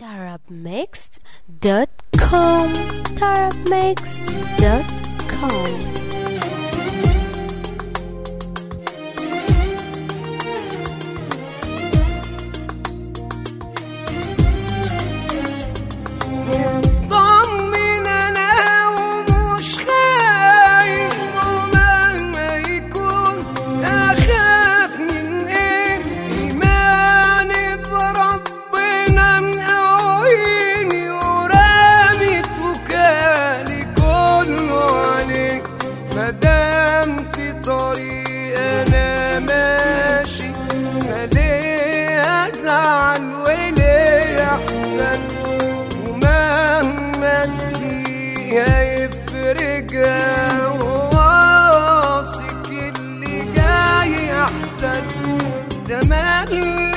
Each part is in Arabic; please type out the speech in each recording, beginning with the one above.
tarabmixed.com tarabmixed.com كان في طريق أنا ماشي. ماليه أزعل وليه أحزن. ومهما تجي هيفرجها وواثق اللي جاي أحسن. تملي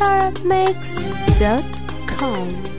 lettermix.com